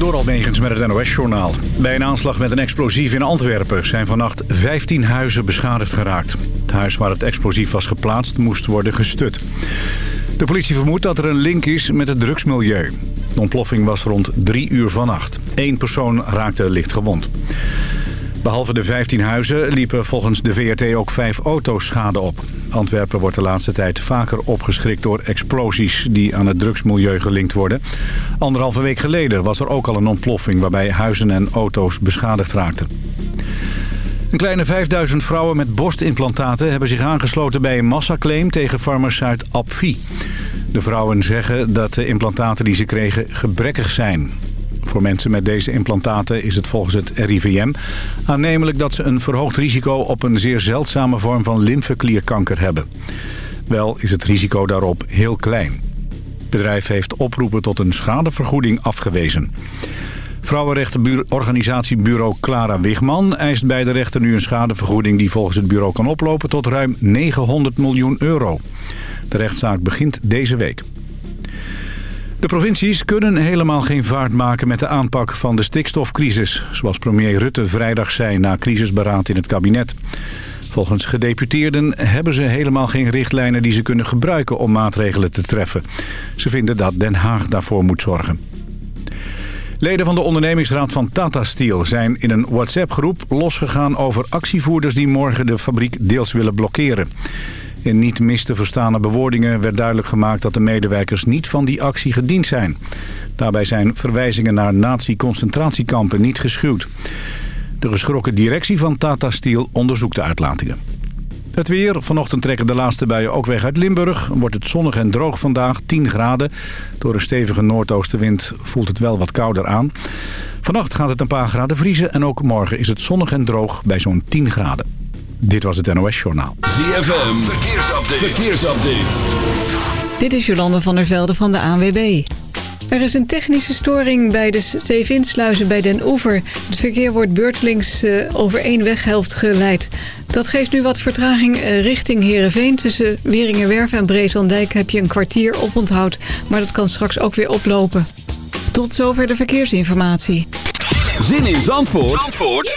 Door Almegens met het NOS-journaal. Bij een aanslag met een explosief in Antwerpen zijn vannacht 15 huizen beschadigd geraakt. Het huis waar het explosief was geplaatst moest worden gestut. De politie vermoedt dat er een link is met het drugsmilieu. De ontploffing was rond 3 uur vannacht. Eén persoon raakte licht gewond. Behalve de 15 huizen liepen volgens de VRT ook vijf auto's schade op. Antwerpen wordt de laatste tijd vaker opgeschrikt door explosies die aan het drugsmilieu gelinkt worden. Anderhalve week geleden was er ook al een ontploffing waarbij huizen en auto's beschadigd raakten. Een kleine 5000 vrouwen met borstimplantaten hebben zich aangesloten bij een massaclaim tegen farmaceut Apvi. De vrouwen zeggen dat de implantaten die ze kregen gebrekkig zijn. Voor mensen met deze implantaten is het volgens het RIVM aannemelijk dat ze een verhoogd risico op een zeer zeldzame vorm van lymfeklierkanker hebben. Wel is het risico daarop heel klein. Het bedrijf heeft oproepen tot een schadevergoeding afgewezen. Vrouwenrechtenorganisatiebureau Clara Wigman eist bij de rechter nu een schadevergoeding die volgens het bureau kan oplopen tot ruim 900 miljoen euro. De rechtszaak begint deze week. De provincies kunnen helemaal geen vaart maken met de aanpak van de stikstofcrisis... zoals premier Rutte vrijdag zei na crisisberaad in het kabinet. Volgens gedeputeerden hebben ze helemaal geen richtlijnen die ze kunnen gebruiken om maatregelen te treffen. Ze vinden dat Den Haag daarvoor moet zorgen. Leden van de ondernemingsraad van Tata Steel zijn in een WhatsApp-groep losgegaan over actievoerders die morgen de fabriek deels willen blokkeren. In niet mis te verstane bewoordingen werd duidelijk gemaakt dat de medewerkers niet van die actie gediend zijn. Daarbij zijn verwijzingen naar nazi-concentratiekampen niet geschuwd. De geschrokken directie van Tata Steel onderzoekt de uitlatingen. Het weer. Vanochtend trekken de laatste buien ook weg uit Limburg. Wordt het zonnig en droog vandaag, 10 graden. Door een stevige noordoostenwind voelt het wel wat kouder aan. Vannacht gaat het een paar graden vriezen en ook morgen is het zonnig en droog bij zo'n 10 graden. Dit was het NOS Journaal. ZFM, verkeersupdate. verkeersupdate. Dit is Jolande van der Velde van de ANWB. Er is een technische storing bij de Stevinsluizen bij Den Oever. Het verkeer wordt beurtelings uh, over één weghelft geleid. Dat geeft nu wat vertraging uh, richting Heerenveen. Tussen Wieringenwerf en Breeslandijk heb je een kwartier oponthoud. Maar dat kan straks ook weer oplopen. Tot zover de verkeersinformatie. Zin in Zandvoort, Zandvoort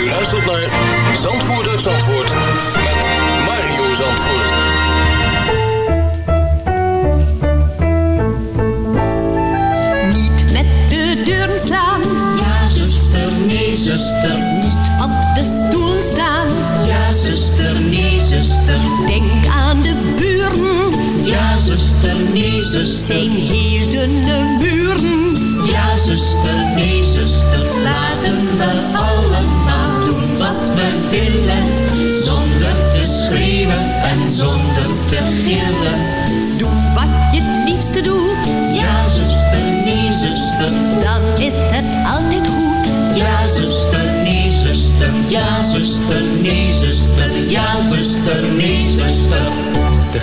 U luistert naar Zandvoort uit Zandvoort met Mario Zandvoort. Niet met de deuren slaan. Ja, zuster, nee, zuster. Niet op de stoel staan. Ja, zuster, nee, zuster. Denk aan de buren. Ja, zuster, nee, zuster. Zijn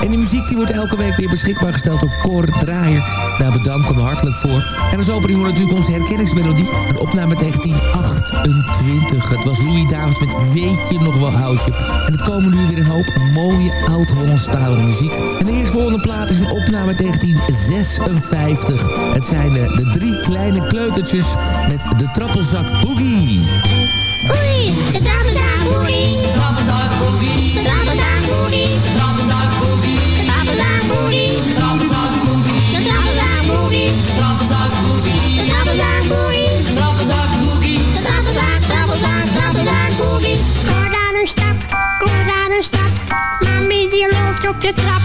En die muziek die wordt elke week weer beschikbaar gesteld door Cor Draaier. Daar bedank ik hem hartelijk voor. En als opening hoort natuurlijk onze herkenningsmelodie. Een opname 1928. Het was Louis Davids met Weet je nog wel oudje. En het komen nu weer een hoop mooie oud-Hollandstalige muziek. En de eerstvolgende plaat is een opname 1956. Het zijn de, de drie kleine kleutertjes met de trappelzak Boogie. Oei, de trappelzak boogie. De trappelzak boogie. De trappelzak boogie. De trappelzak boogie. De trappelzak boogie. De trappelzak boogie. De. De trappelzak boogie. De. De trappelzak boogie. De trappelzak, trappelzak, trappelzak boogie. Kom aan een stap, kom aan een stap. Mami die loopt op de trap.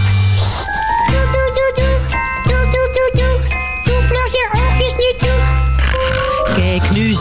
Doe, doe. Doe, doe,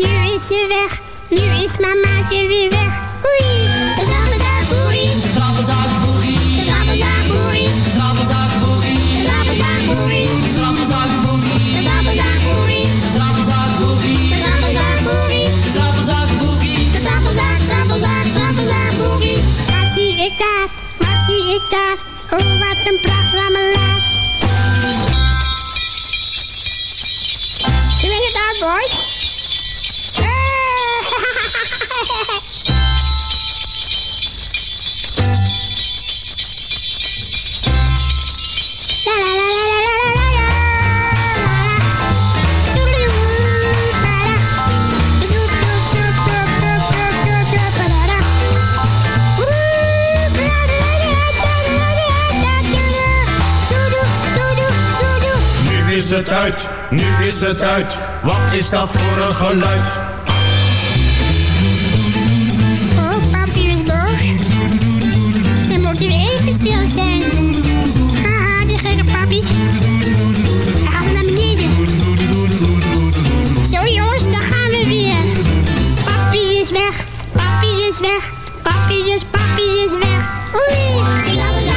Nu is je weg, nu is mamaatje weer weg. Oei, de zappelzaakboerie. De zappelzaakboerie. De boei. De zappelzaakboerie. De zappelzaakboerie. De boei. De zappelzaakboerie. De zappelzaakboerie. De boei, De zappelzaakboerie. De zappelzaak, zappelzaak, boei. Wat zie ik daar, wat zie ik daar. Oh, wat een pracht ramelaar. Kun je dat, boys? Is het uit, nu is het uit. Wat is dat voor een geluid? Oh, papi is boos. Dan moet u even stil zijn. Haha, die gekke papi. Hij gaat naar beneden. Zo jongens, daar gaan we weer. Papi is weg, papi is weg. Papi is, papi is weg. Oei,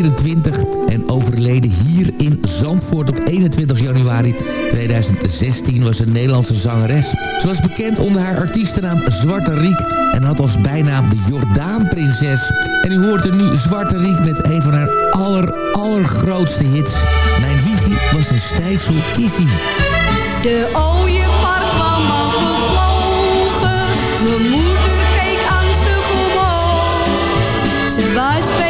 1924. En overleden hier in Zandvoort op 21 januari 2016 was een Nederlandse zangeres. Ze was bekend onder haar artiestennaam Zwarte Riek. En had als bijnaam de Jordaanprinses. En u hoort er nu Zwarte Riek met een van haar aller, allergrootste hits. Mijn wiegje was een stijfsel kissie. De ooievaar kwam al gevlogen. Mijn moeder keek angstig omhoog. Ze was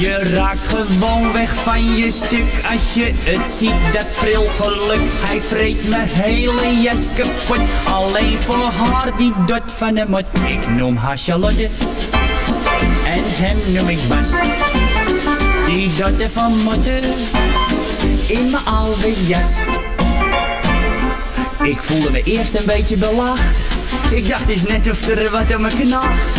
Je raakt gewoon weg van je stuk als je het ziet, dat prilgeluk. Hij vreet mijn hele jas kapot, alleen voor haar die dot van de mot. Ik noem haar Charlotte en hem noem ik Bas. Die dotte van motten in mijn oude jas. Ik voelde me eerst een beetje belacht. Ik dacht eens net of er wat aan me knaagt.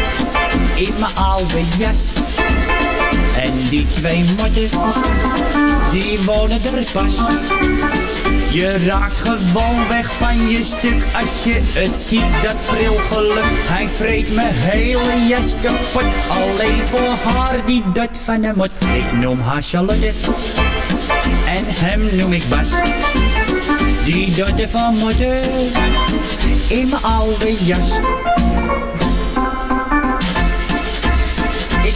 in mijn oude jas. En die twee motten, die wonen er pas. Je raakt gewoon weg van je stuk als je het ziet, dat geluk. Hij vreet mijn hele jas kapot, alleen voor haar die dat van hem moet. Ik noem haar Charlotte en hem noem ik Bas. Die dotte van moeder in mijn oude jas.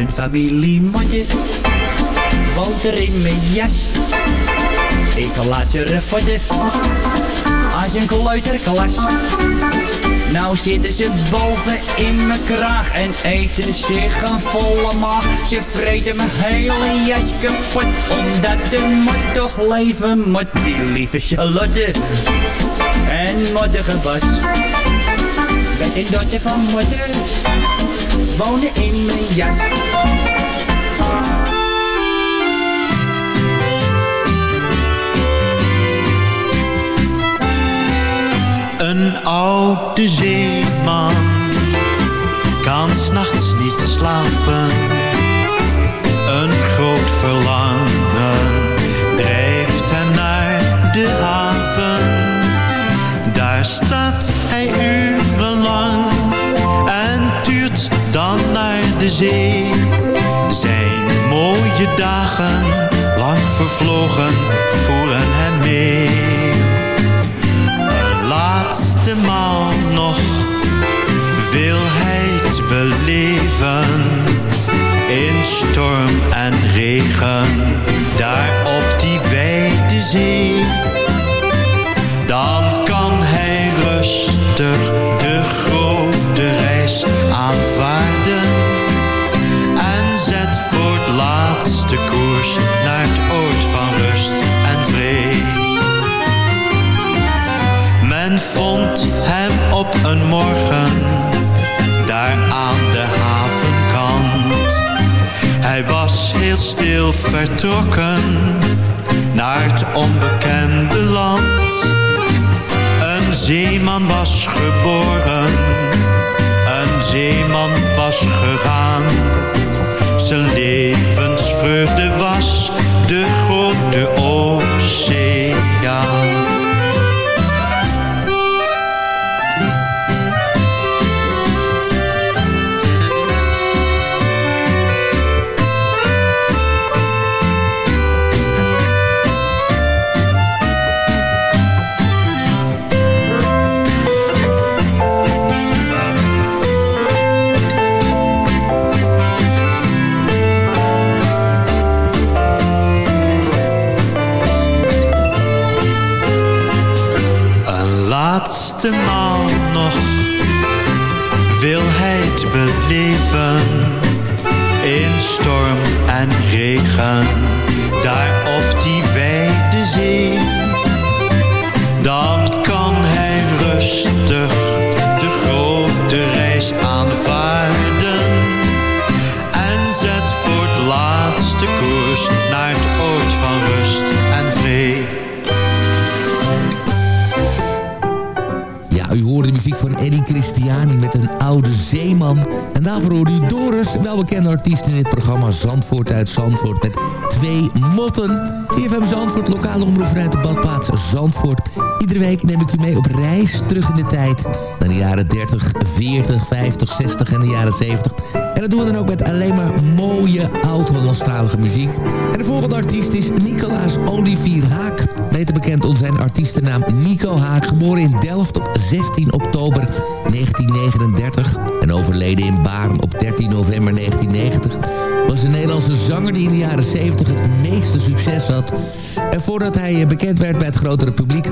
Een familiemotte woont er in mijn jas. Ik laat ze refotten als een kleuterklas. Nou zitten ze boven in mijn kraag en eten zich een volle maag. Ze vreten mijn hele jas kapot, omdat de mot toch leven moet. Die lieve Charlotte en mottige Bas. Met een dochter van moeder wonen in mijn jas. Een oude zeeman kan s'nachts niet slapen. Een groot verlangen drijft hem naar de haven. Daar staat hij urenlang en tuurt dan naar de zee. Zijn mooie dagen, lang vervlogen, laatste maal nog wil hij het beleven. In storm en regen, daar morgen daar aan de havenkant. Hij was heel stil vertrokken naar het onbekende land. Een zeeman was geboren, een zeeman was gegaan. Naar de jaren 30, 40, 50, 60 en de jaren 70. En dat doen we dan ook met alleen maar mooie oud-Hollandstalige muziek. En de volgende artiest is Nicolaas Olivier Haak. Beter bekend onder zijn artiestennaam Nico Haak. Geboren in Delft op 16 oktober 1939. En overleden in Baren op 13 november 1990 was een Nederlandse zanger die in de jaren 70 het meeste succes had. En voordat hij bekend werd bij het grotere publiek...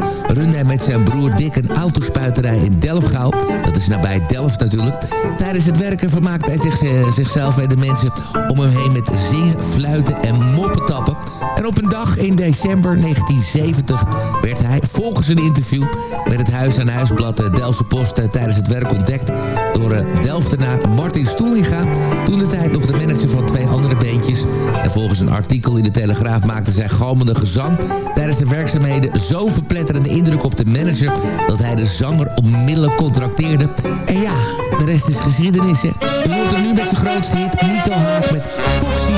met zijn broer Dick een autospuiterij in Delfgauw. Dat is nabij Delft natuurlijk. Tijdens het werken vermaakte hij zich, zichzelf en de mensen om hem heen met zingen, fluiten en moppen tappen. En op een dag in december 1970 werd hij volgens een interview... met het Huis aan Huisblad de Delftse Post eh, tijdens het werk ontdekt... door uh, Delftenaar Martin Stoelinga. Toen de tijd nog de manager van twee andere beentjes. En volgens een artikel in de Telegraaf maakte zijn galmende gezang... tijdens de werkzaamheden zo verpletterende indruk op de manager... dat hij de zanger onmiddellijk contracteerde. En ja, de rest is geschiedenis, hè. U nu met zijn grootste hit Nico Haak met Foxy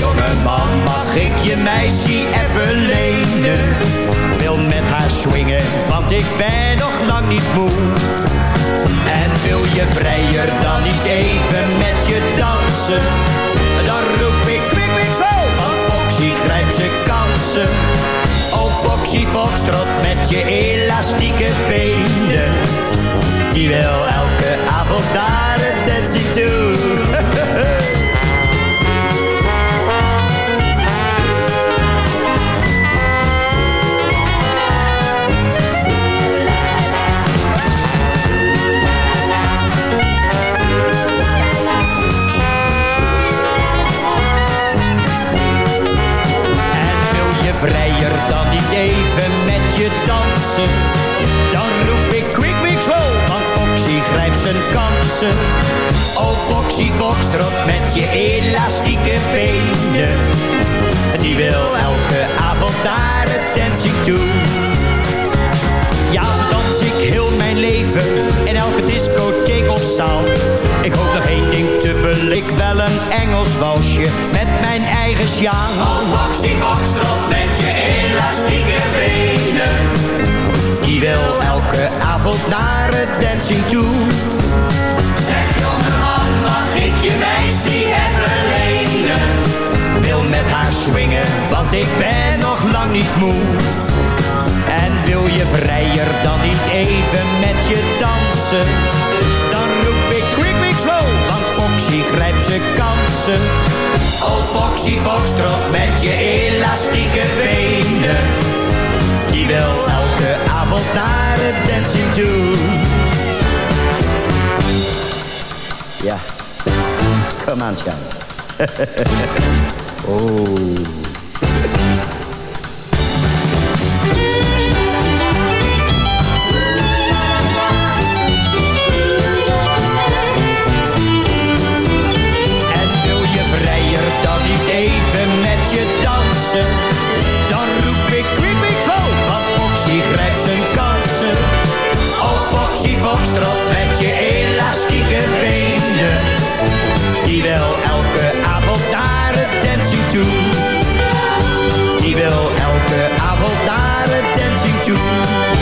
Jongeman, mag ik je meisje even lenen? Wil met haar swingen, want ik ben nog lang niet moe. En wil je vrijer dan niet even met je dansen? Dan roep ik kwik, kwik, zo, want Foxy grijpt zijn kansen. Oh Foxy Foxtrot met je elastieke benen. Die wil elke avond naar het dancing toe. Je dansen? Dan roep ik quick, quick, slow, want Foxy grijpt zijn kansen. Oh Foxy Foxtrot met je elastieke benen. Die wil elke avond naar het dancing toe. Ja, zo dans ik heel mijn leven in elke discotheek of zaal. Ik hoop nog één ding te belik, wel een Engels walsje met mijn eigen sjaal. Oh, Foxy Foxtrot met je elastieke benen. Die wil elke avond naar het dancing toe. Zeg jongeman, mag ik je meisje even lenen? Wil met haar swingen, want ik ben nog lang niet moe. En wil je vrijer dan niet even met je dansen? Grijpt zijn kansen. Oh Foxy Foxtrot met je elastieke benen. Die wil elke avond naar het dancing toe. Ja, kom aan, schat. oh. Die wil elke avond naar het dancing toe. Die wil elke avond naar het dancing toe.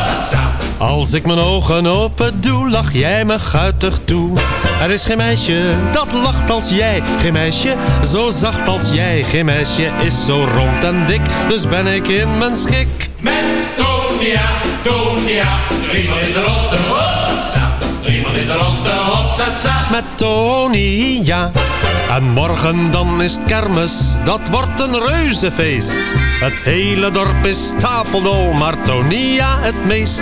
Als ik mijn ogen open doe, lach jij me guitig toe. Er is geen meisje dat lacht als jij. Geen meisje zo zacht als jij. Geen meisje is zo rond en dik, dus ben ik in mijn schik. Met Tonia, Tonia, driemaal in de ronde, hopsasa. Driemaal in de ronde, hopsasa. Met Tonia. En morgen dan is het kermis, dat wordt een reuzefeest. Het hele dorp is stapeldol, maar Tonia het meest.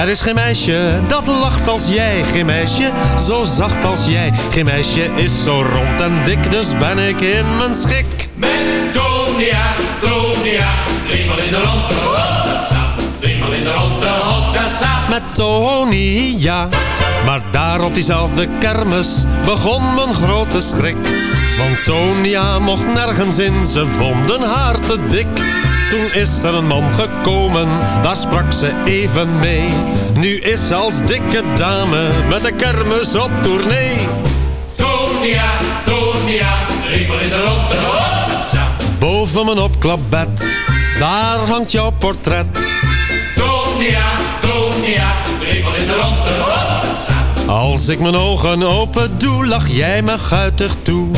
Er is geen meisje dat lacht als jij. Geen meisje zo zacht als jij. Geen meisje is zo rond en dik, dus ben ik in mijn schik. Met Tonia, Tonia, driemaal in de ronde, hopsasa. Driemaal in de ronde, hopsasa. Met Tonia. Maar daar op diezelfde kermis begon mijn grote schrik. Want Tonia mocht nergens in, ze vonden haar te dik. Toen is er een man gekomen, daar sprak ze even mee. Nu is ze als dikke dame met de kermis op tournee. Tonia, Tonia, driemaal in de hopsasa. Boven mijn opklapbed, daar hangt jouw portret. Tonia, Tonia, driemaal in de hopsasa. Als ik mijn ogen open doe, lach jij me guitig toe.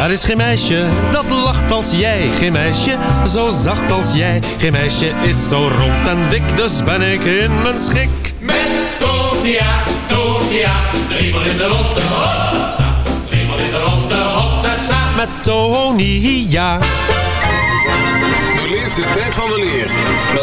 Er is geen meisje dat lacht als jij. Geen meisje zo zacht als jij. Geen meisje is zo rond en dik, dus ben ik in mijn schik. Met Tonia, Tonia, driemaal in de ronde, hopsasa. Driemaal in de ronde, hopsasa. Met Tonia. Beleef de tijd van de leer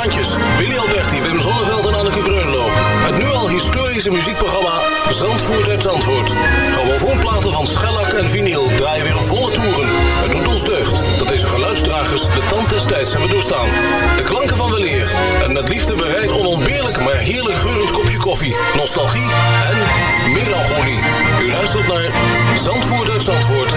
Willy Alberti, Wim Zonneveld en Anneke Greunlo. Het nu al historische muziekprogramma Zandvoort uit Zandvoort. Grammofoonplaten van schellak en vinyl draaien weer volle toeren. Het doet ons deugd dat deze geluidsdragers de tand des tijds hebben doorstaan. De klanken van weleer en met liefde bereid onontbeerlijk maar heerlijk geurend kopje koffie, nostalgie en melancholie. U luistert naar Zandvoort uit Zandvoort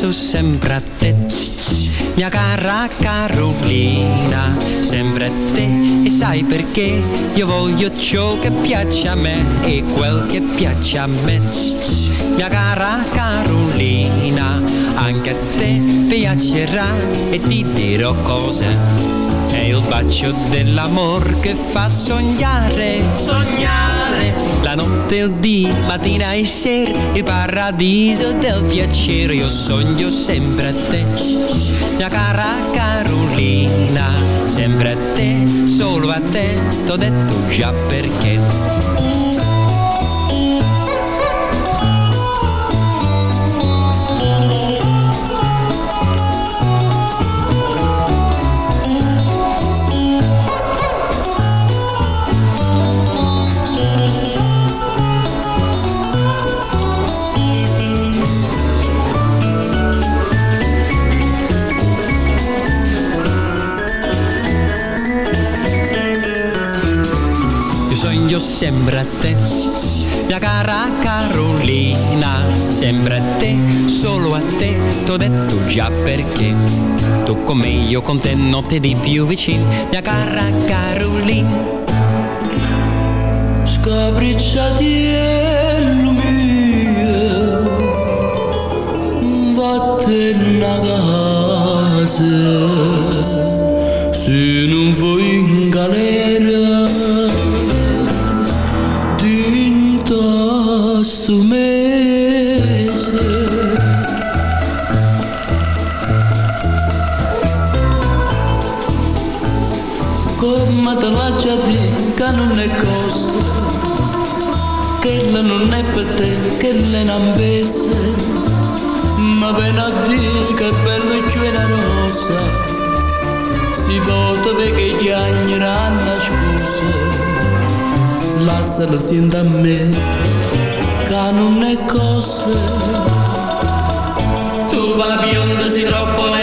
penso sempre a te, mia cara Carolina, sempre a te. E sai perché? Io voglio ciò che piace a me e quel che piace a me, mia cara Carolina, anche a te piacerà e ti dirò cose. Il bacio dell'amor che fa sognare, sognare. La notte il dì, mattina e sera Il paradiso del piacere. Io sogno sempre a te. Mia cara Carolina Sempre a te, solo a te T'ho detto già perché sempre a te, mia cara Carolina, sempre a te, solo a te, t'ho detto già perché. Tu con me, io con te, notte di più vicino, mia cara Carolina. Scapricciatiello mio, vattene a casa, che le nambese ma ben a dire che bello c'è una rosa. Si vota perché gli anni hanno scusa lasciala siendo a me che non è tu la bionda si troppo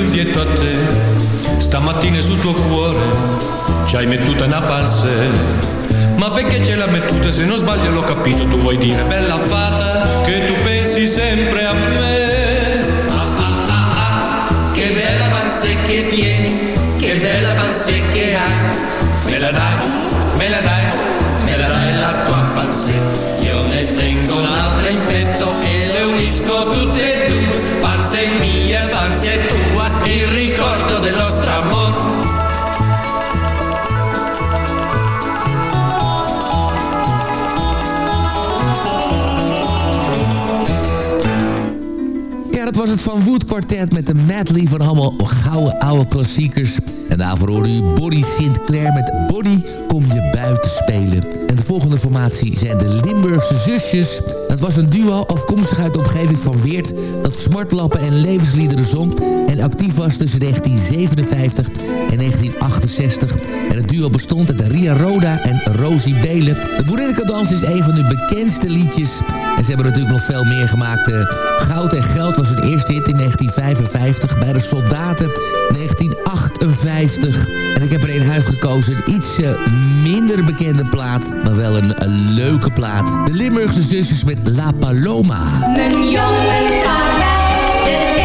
l'appunto in pietto a te. Stamattina sul tuo cuore ci hai mettuta una passe. Ma perché ce l'ha mettuta? Se non sbaglio l'ho capito, tu vuoi dire bella fata che tu pensi sempre a me. Ah, ah, ah, ah, che bella panza che tieni, che bella panza che hai. Me la dai, me la dai, me la dai la tua panza. Io ne tengo un'altra in petto e le unisco tutte Van Wood Quartet met de medley van allemaal gouden oude klassiekers. En daarvoor hoorde u Body Sinclair met Body Kom Je Buiten Spelen. En de volgende formatie zijn de Limburgse Zusjes. Het was een duo afkomstig uit de omgeving van Weert... dat smartlappen en levensliederen zong... en actief was tussen 1957 en 1968. En het duo bestond uit Ria Roda en Rosie Belen. De Boerinnekadans is een van hun bekendste liedjes... En ze hebben natuurlijk nog veel meer gemaakt. Eh, Goud en Geld was hun eerste hit in 1955. Bij de Soldaten 1958. En ik heb er een uitgekozen. Een iets eh, minder bekende plaat. Maar wel een, leuke plaat. De Limburgse zusjes met La Paloma. Mijn jongen vaarwel, de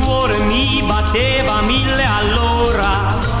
cuore mi batteva mille all'ora.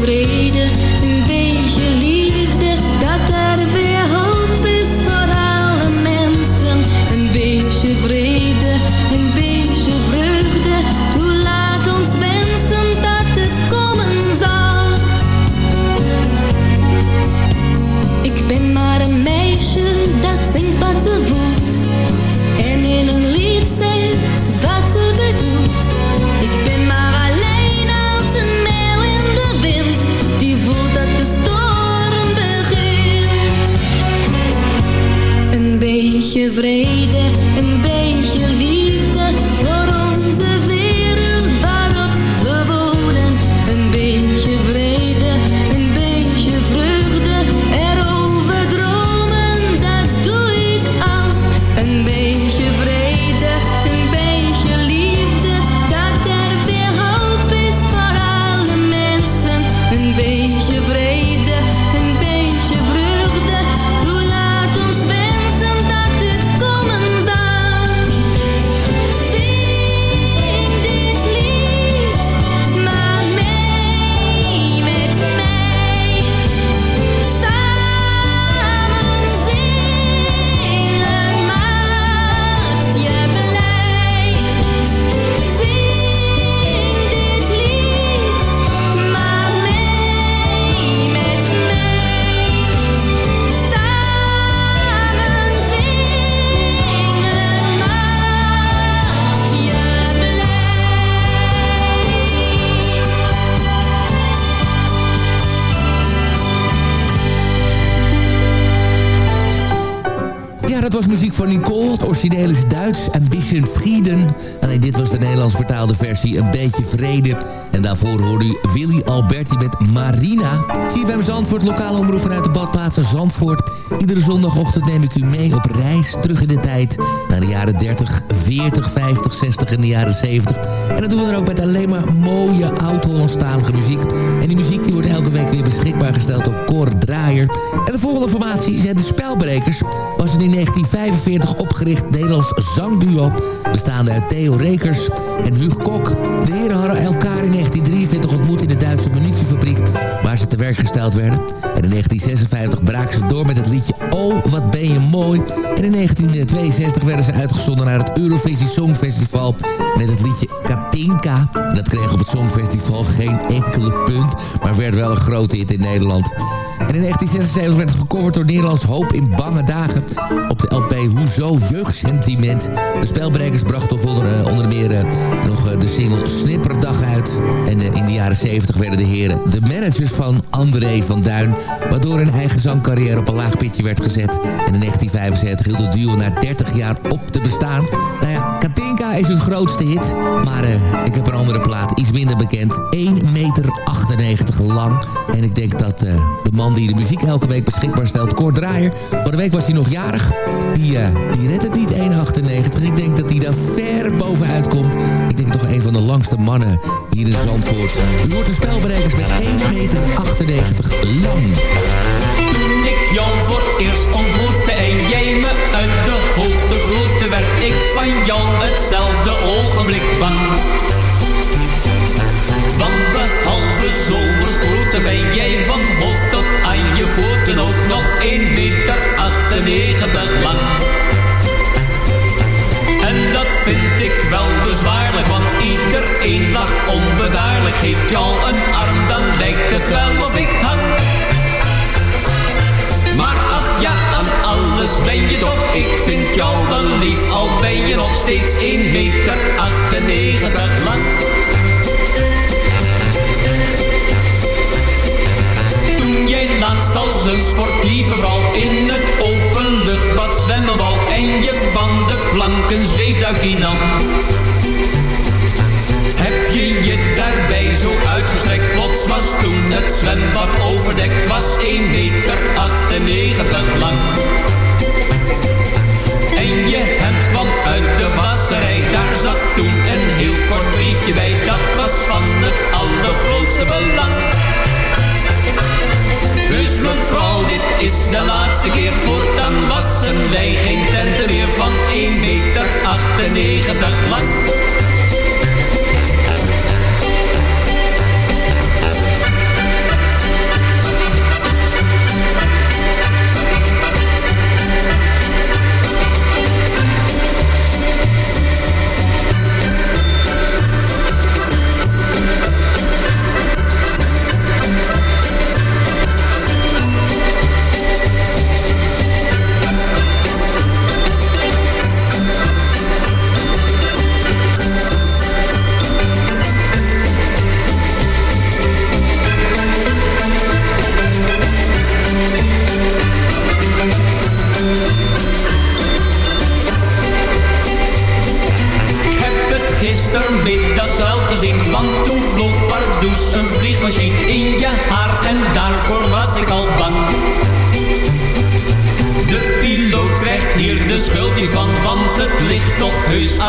Beetje was muziek van Nicole. Het origineel is Duits. Ambition Frieden. Alleen dit was de Nederlands vertaalde versie. Een beetje vrede. En daarvoor hoorde u Willy Alberti met Marina. CFM Zandvoort, lokale omroep vanuit de badplaatsen Zandvoort. Iedere zondagochtend neem ik u mee op reis terug in de tijd. Naar de jaren 30, 40, 50, 60 en de jaren 70. En dat doen we dan ook met alleen maar mooie oud-Hollandstalige muziek. En die muziek die wordt elke week weer beschikbaar gesteld door Cor Draaier. En de volgende formatie zijn de Spelbrekers. Was in 1945 opgericht Nederlands zangduo. Bestaande uit Theo Rekers en Huug Kok. De heren hadden elkaar in 1943 ontmoet in de Duitse munitiefabriek... waar ze te werk gesteld werden. In 1956 braken ze door met het liedje Oh, wat ben je mooi. En in 1962 werden ze uitgezonden naar het Eurovisie Songfestival... met het liedje Katinka. Dat kreeg op het Songfestival geen enkele punt... maar werd wel een grote hit in Nederland. En in 1976 werd het gecoverd door Nederlands Hoop in bange dagen. Op de LP Hoezo Jeugdsentiment. De spelbrekers brachten onder, uh, onder meer uh, nog uh, de single Snipperdag uit. En in de jaren 70 werden de heren de managers van André van Duin. Waardoor hun eigen zangcarrière op een laag pitje werd gezet. En in 1975 hield het duo na 30 jaar op te bestaan. Nou ja, Katinka is hun grootste hit. Maar ik heb een andere plaat, iets minder bekend. 1,98 meter lang. En ik denk dat de man die de muziek elke week beschikbaar stelt, Kort Draaier. De week was hij nog jarig. Die, uh, die redt het niet 1,98. Ik denk dat hij daar ver bovenuit komt. Ik denk toch een van de langste mannen hier in. U hoort de spelberekers met 1,98 meter lang. Toen ik jou voor het eerst ontmoette en jij me uit de hoogte groette... werd ik van jou hetzelfde ogenblik bang.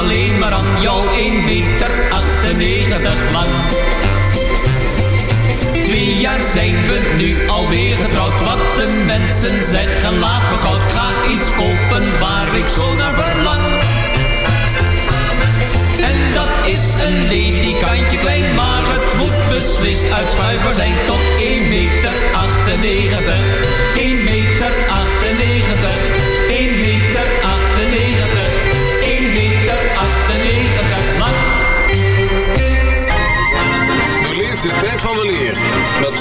Alleen maar aan jou 1 meter 98 lang. Twee jaar zijn we nu alweer getrouwd, wat de mensen zeggen laat me koud. Ga iets kopen waar ik zo naar verlang. En dat is een ledikantje klein, maar het moet beslist uitschuifbaar zijn tot 1 meter 98.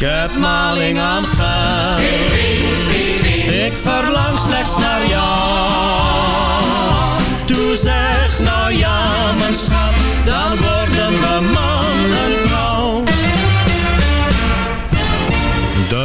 Ik heb maling aan geld, ik verlang slechts naar jou. Doe zeg nou ja, mijn schat, dan worden we man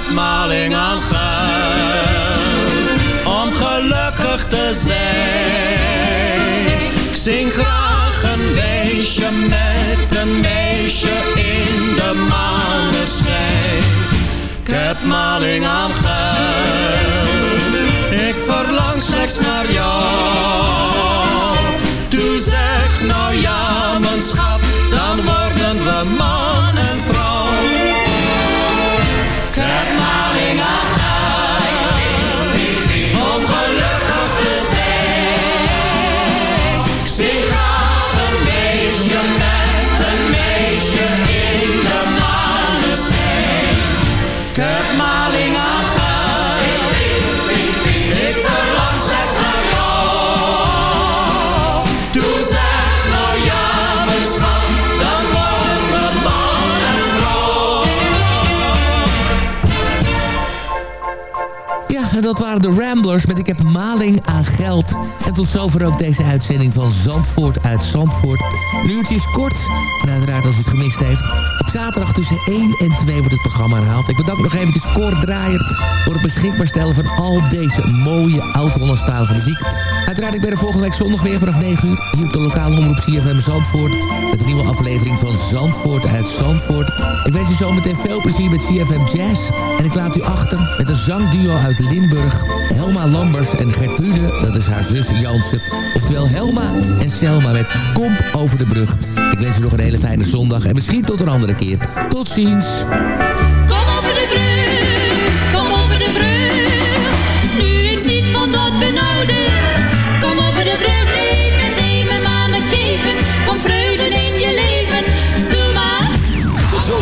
Heb maling aan geld, om gelukkig te zijn. Ik zing graag een feestje met een meisje in de maneschijn. Ik heb maling aan geld. Ik verlang slechts naar jou. Dat waren de Ramblers met Ik heb maling aan geld. En tot zover ook deze uitzending van Zandvoort uit Zandvoort. Een kort. En uiteraard als u het gemist heeft. Op zaterdag tussen 1 en 2 wordt het programma herhaald. Ik bedank nog eventjes Cor Draaier voor het beschikbaar stellen van al deze mooie oud-Hollandstalige muziek. Uiteraard, ik ben er volgende week zondag weer vanaf 9 uur. Hier op de lokale omroep CFM Zandvoort. Met een nieuwe aflevering van Zandvoort uit Zandvoort. Ik wens u zometeen veel plezier met CFM Jazz. En ik laat u achter met een zangduo uit Limburg. Helma Lambers en Gertrude, dat is haar zus Jansen. Oftewel Helma en Selma met Kom over de brug. Ik wens u nog een hele fijne zondag en misschien tot een andere keer. Tot ziens. Kom over de brug, kom over de brug. Nu is niet van dat benauwde.